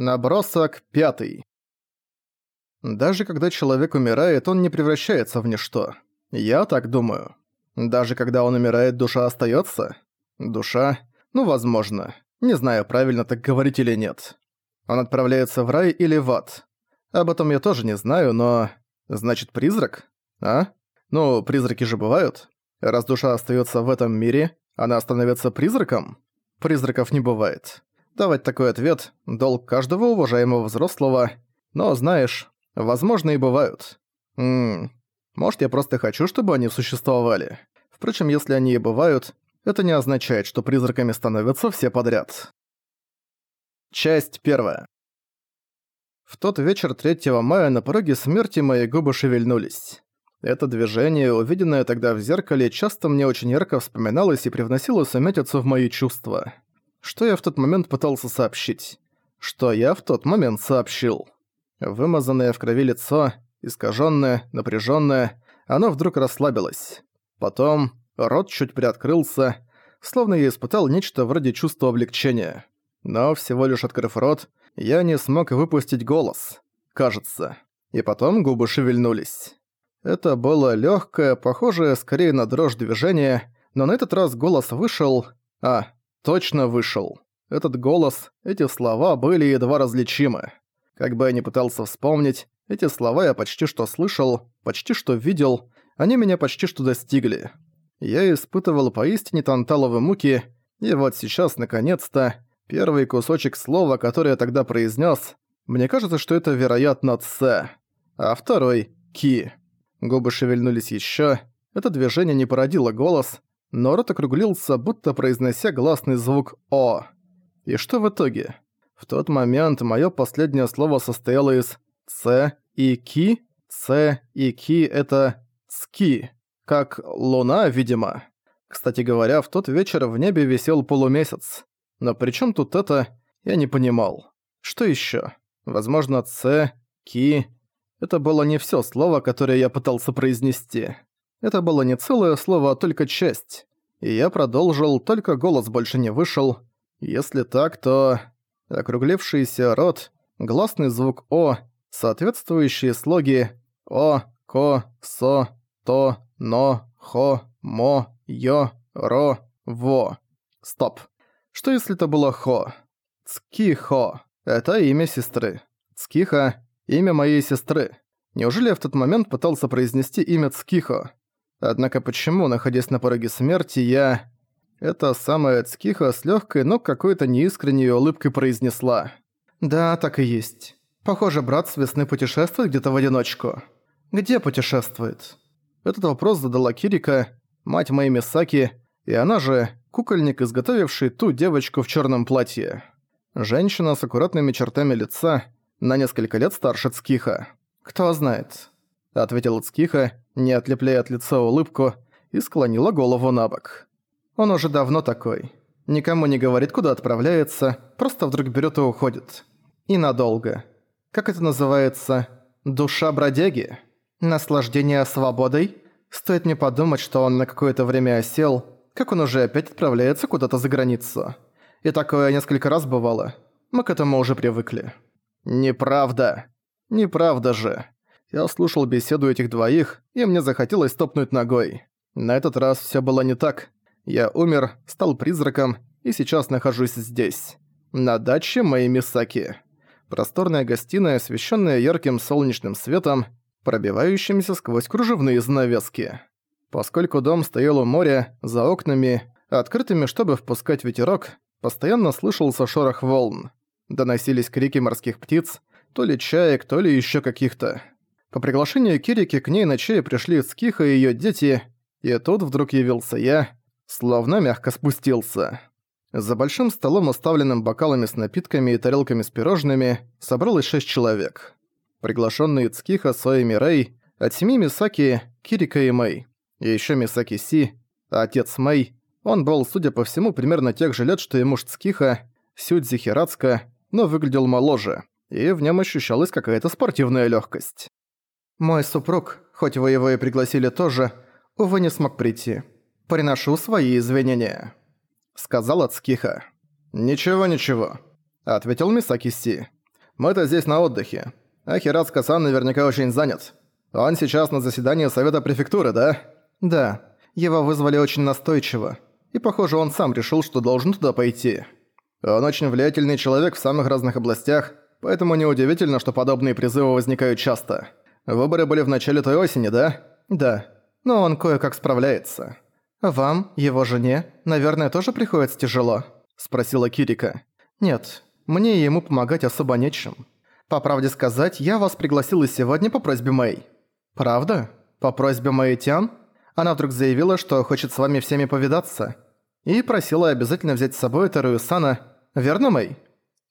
Набросок пятый. Даже когда человек умирает, он не превращается в ничто. Я так думаю. Даже когда он умирает, душа остается. Душа? Ну, возможно. Не знаю, правильно так говорить или нет. Он отправляется в рай или в ад. Об этом я тоже не знаю, но... Значит, призрак? А? Ну, призраки же бывают. Раз душа остается в этом мире, она становится призраком? Призраков не бывает. Давать такой ответ – долг каждого уважаемого взрослого. Но, знаешь, возможно и бывают. Ммм, может я просто хочу, чтобы они существовали. Впрочем, если они и бывают, это не означает, что призраками становятся все подряд. Часть первая. В тот вечер 3 мая на пороге смерти мои губы шевельнулись. Это движение, увиденное тогда в зеркале, часто мне очень ярко вспоминалось и привносило сумятицу в мои чувства. Что я в тот момент пытался сообщить? Что я в тот момент сообщил? Вымазанное в крови лицо, искаженное, напряженное, оно вдруг расслабилось. Потом рот чуть приоткрылся, словно я испытал нечто вроде чувства облегчения. Но всего лишь открыв рот, я не смог выпустить голос. Кажется. И потом губы шевельнулись. Это было легкое, похожее скорее на дрожь движение, но на этот раз голос вышел... А, точно вышел. Этот голос, эти слова были едва различимы. Как бы я ни пытался вспомнить, эти слова я почти что слышал, почти что видел, они меня почти что достигли. Я испытывал поистине танталовые муки, и вот сейчас, наконец-то, первый кусочек слова, который я тогда произнес, мне кажется, что это, вероятно, «ц», а второй — «ки». Губы шевельнулись еще. это движение не породило голос, но рот округлился, будто произнося гласный звук «О». И что в итоге? В тот момент моё последнее слово состояло из «Ц» и «Ки». «Ц» и «Ки» — это «Ски», как «Луна», видимо. Кстати говоря, в тот вечер в небе висел полумесяц. Но при чем тут это, я не понимал. Что еще? Возможно, «Ц», «Ки» — это было не все слово, которое я пытался произнести. Это было не целое слово, а только часть. И я продолжил, только голос больше не вышел. Если так, то... Округлившийся рот, гласный звук «о», соответствующие слоги «о», «ко», «со», «то», «но», «хо», «мо», «ё», «ро», «во». Стоп. Что если это было «хо»? Цкихо. Это имя сестры. Цкиха — имя моей сестры. Неужели я в тот момент пытался произнести имя Цкихо? Однако почему, находясь на пороге смерти, я... Эта самая Цкиха с легкой, но какой-то неискренней улыбкой произнесла. «Да, так и есть. Похоже, брат с весны путешествует где-то в одиночку. Где путешествует?» Этот вопрос задала Кирика, мать моей Мисаки, и она же кукольник, изготовивший ту девочку в черном платье. Женщина с аккуратными чертами лица, на несколько лет старше Цкиха. «Кто знает», — ответила Цкиха, не отлепляя от лица улыбку, и склонила голову на бок. Он уже давно такой. Никому не говорит, куда отправляется, просто вдруг берет и уходит. И надолго. Как это называется? Душа бродяги? Наслаждение свободой? Стоит мне подумать, что он на какое-то время осел, как он уже опять отправляется куда-то за границу. И такое несколько раз бывало. Мы к этому уже привыкли. Неправда. Неправда же. Я слушал беседу этих двоих, и мне захотелось топнуть ногой. На этот раз всё было не так. Я умер, стал призраком, и сейчас нахожусь здесь. На даче моей Мисаки. Просторная гостиная, освещенная ярким солнечным светом, пробивающимся сквозь кружевные занавески. Поскольку дом стоял у моря, за окнами, открытыми, чтобы впускать ветерок, постоянно слышался шорох волн. Доносились крики морских птиц, то ли чаек, то ли ещё каких-то. По приглашению Кирики к ней на чай пришли Скиха и её дети, и тут вдруг явился я, словно мягко спустился. За большим столом, уставленным бокалами с напитками и тарелками с пирожными, собралось шесть человек. Приглашенные Цкиха, Сои Мирей, от семьи Мисаки, Кирика и Мэй, и ещё Мисаки Си, а отец Мэй, он был, судя по всему, примерно тех же лет, что и муж Цкиха, Сюдзи Хирацка, но выглядел моложе, и в нем ощущалась какая-то спортивная легкость. «Мой супруг, хоть вы его и пригласили тоже, увы, не смог прийти. Приношу свои извинения», — сказала Цкиха. «Ничего-ничего», — ответил Мисаки Си. Мы-то здесь на отдыхе. А Хирацка-сан наверняка очень занят. Он сейчас на заседании Совета Префектуры, да?» «Да. Его вызвали очень настойчиво. И, похоже, он сам решил, что должен туда пойти. Он очень влиятельный человек в самых разных областях, поэтому неудивительно, что подобные призывы возникают часто. Выборы были в начале той осени, да? Да. Но он кое-как справляется. «Вам, его жене, наверное, тоже приходится тяжело?» – спросила Кирика. «Нет, мне и ему помогать особо нечем. По правде сказать, я вас пригласила сегодня по просьбе Мэй». «Правда? По просьбе Мэй Тян?» Она вдруг заявила, что хочет с вами всеми повидаться. И просила обязательно взять с собой Тарую Сана. Верно, Мэй?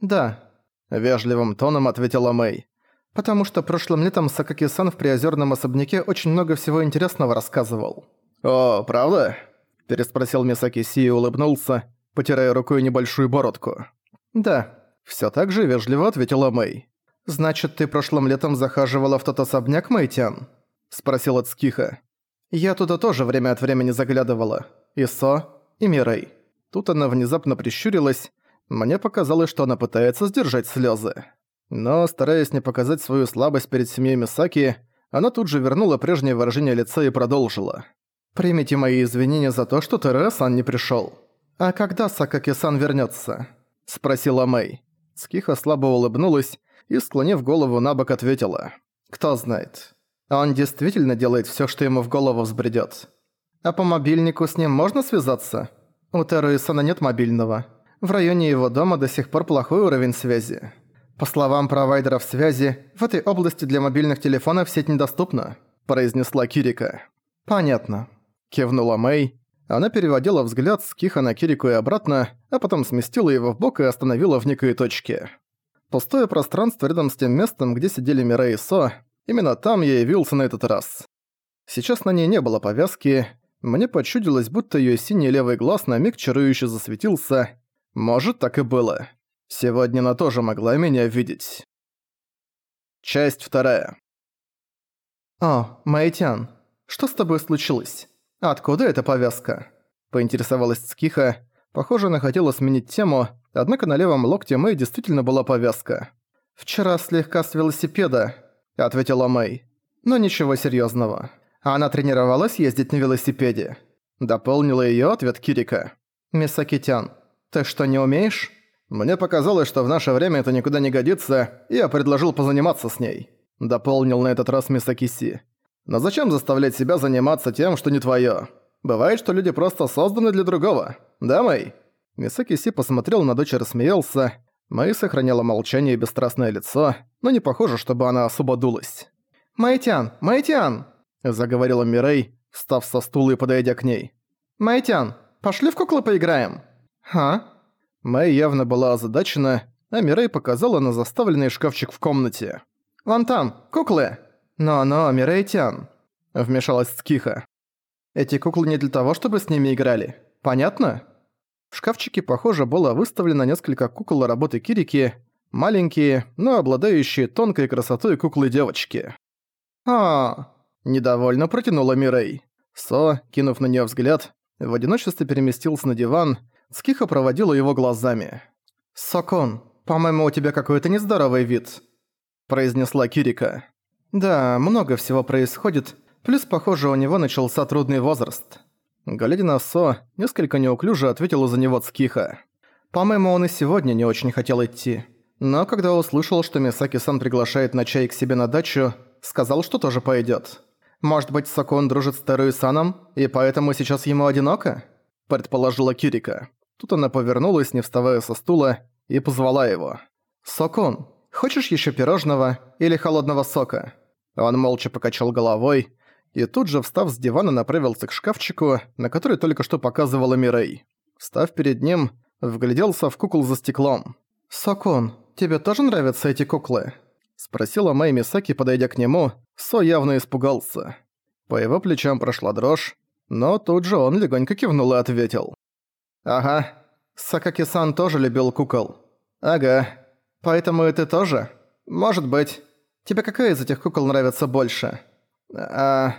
Да. Вежливым тоном ответила Мэй. Потому что прошлым летом Сакаки-сан в приозерном особняке очень много всего интересного рассказывал. «О, правда?» – переспросил Мисаки Си и улыбнулся, потирая рукой небольшую бородку. «Да», – всё так же вежливо ответила Мэй. «Значит, ты прошлым летом захаживала в тот особняк, Мэйтян?» – спросила Цкиха. Я туда тоже время от времени заглядывала. И Со, и Мирей. Тут она внезапно прищурилась. Мне показалось, что она пытается сдержать слезы. Но, стараясь не показать свою слабость перед семьей Мисаки, она тут же вернула прежнее выражение лица и продолжила. «Примите мои извинения за то, что Тересан не пришёл. А когда Сакаки-сан вернётся?» – спросила Мэй. Скиха слабо улыбнулась и, склонив голову на бок, ответила. «Кто знает. Он действительно делает всё, что ему в голову взбредёт. А по мобильнику с ним можно связаться? У Теруисона нет мобильного. В районе его дома до сих пор плохой уровень связи. По словам провайдеров связи, в этой области для мобильных телефонов сеть недоступна, произнесла Кирика. Понятно. Кивнула Мэй. Она переводила взгляд с Киха на Кирику и обратно, а потом сместила его в бок и остановила в некой точке. Пустое пространство рядом с тем местом, где сидели Мирей и Со, Именно там я явился на этот раз. Сейчас на ней не было повязки. Мне почудилось, будто её синий левый глаз на миг чарующе засветился. Может, так и было. Сегодня она тоже могла меня видеть. Часть вторая. «О, Маэтян, что с тобой случилось? Откуда эта повязка?» Поинтересовалась Цкиха. Похоже, она хотела сменить тему, однако на левом локте Мэй действительно была повязка. «Вчера слегка с велосипеда. — ответила Мэй. «Но ничего серьёзного. Она тренировалась ездить на велосипеде». Дополнила её ответ Кирика. «Мисакитян, ты что, не умеешь?» «Мне показалось, что в наше время это никуда не годится, и я предложил позаниматься с ней», — дополнил на этот раз Мисакиси. «Но зачем заставлять себя заниматься тем, что не твоё? Бывает, что люди просто созданы для другого. Да, Мэй?» Мисакиси посмотрел на дочь и рассмеялся. Мэй сохраняла молчание и бесстрастное лицо, но не похоже, чтобы она особо дулась. «Майтян! Майтян!» – заговорила Мирей, встав со стула и подойдя к ней. «Майтян, пошли в куклы поиграем?» «Ха?» Мэй явно была озадачена, а Мирей показала на заставленный шкафчик в комнате. «Вон там, куклы!» «Но-но, Мирей-тян!» – вмешалась Скиха. «Эти куклы не для того, чтобы с ними играли. Понятно?» В шкафчике, похоже, было выставлено несколько кукол работы Кирики, маленькие, но обладающие тонкой красотой куклы-девочки. а недовольно протянула Мирей. Со, кинув на неё взгляд, в одиночестве переместился на диван, Скиха проводила его глазами. «Сокон, по-моему, у тебя какой-то нездоровый вид», – произнесла Кирика. «Да, много всего происходит, плюс, похоже, у него начался трудный возраст. Глядя на Со, несколько неуклюже ответила за него Цкиха. «По-моему, он и сегодня не очень хотел идти. Но когда услышал, что Мисаки-сан приглашает на чай к себе на дачу, сказал, что тоже пойдет. Может быть, Сокон дружит с Теру-саном, и поэтому сейчас ему одиноко?» Предположила Кирика. Тут она повернулась, не вставая со стула, и позвала его. «Сокон, хочешь еще пирожного или холодного сока?» Он молча покачал головой, и тут же, встав с дивана, направился к шкафчику, на который только что показывала Мирей. Встав перед ним, вгляделся в кукол за стеклом. «Сокон, тебе тоже нравятся эти куклы?» Спросила Мэй Мисаки, подойдя к нему. Со явно испугался. По его плечам прошла дрожь, но тут же он легонько кивнул и ответил. «Ага, Сакаки-сан тоже любил кукол». «Ага, поэтому и ты тоже? Может быть. Тебе какая из этих кукол нравится больше?» «А...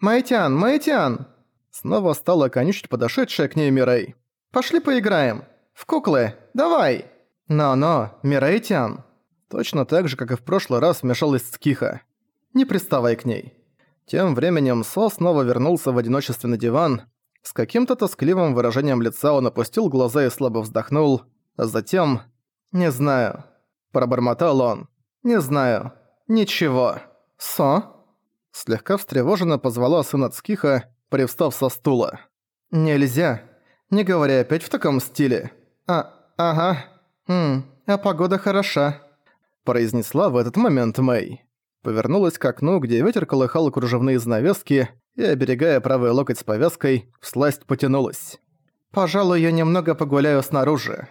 Майтян, Майтян!» Снова стала конючить подошедшая к ней Мирей. «Пошли поиграем! В куклы! Давай!» «Но-но, Мирей-тян!» Точно так же, как и в прошлый раз вмешалась Скиха. «Не приставай к ней». Тем временем Со снова вернулся в одиночестве на диван. С каким-то тоскливым выражением лица он опустил глаза и слабо вздохнул. Затем... «Не знаю». Пробормотал он. «Не знаю. Ничего. Со?» Слегка встревоженно позвала сына Цкиха, привстав со стула. «Нельзя. Не говори опять в таком стиле. А, ага. Хм, а погода хороша», произнесла в этот момент Мэй. Повернулась к окну, где ветер колыхал кружевные занавески, и, оберегая правый локоть с повязкой, всласть потянулась. «Пожалуй, я немного погуляю снаружи».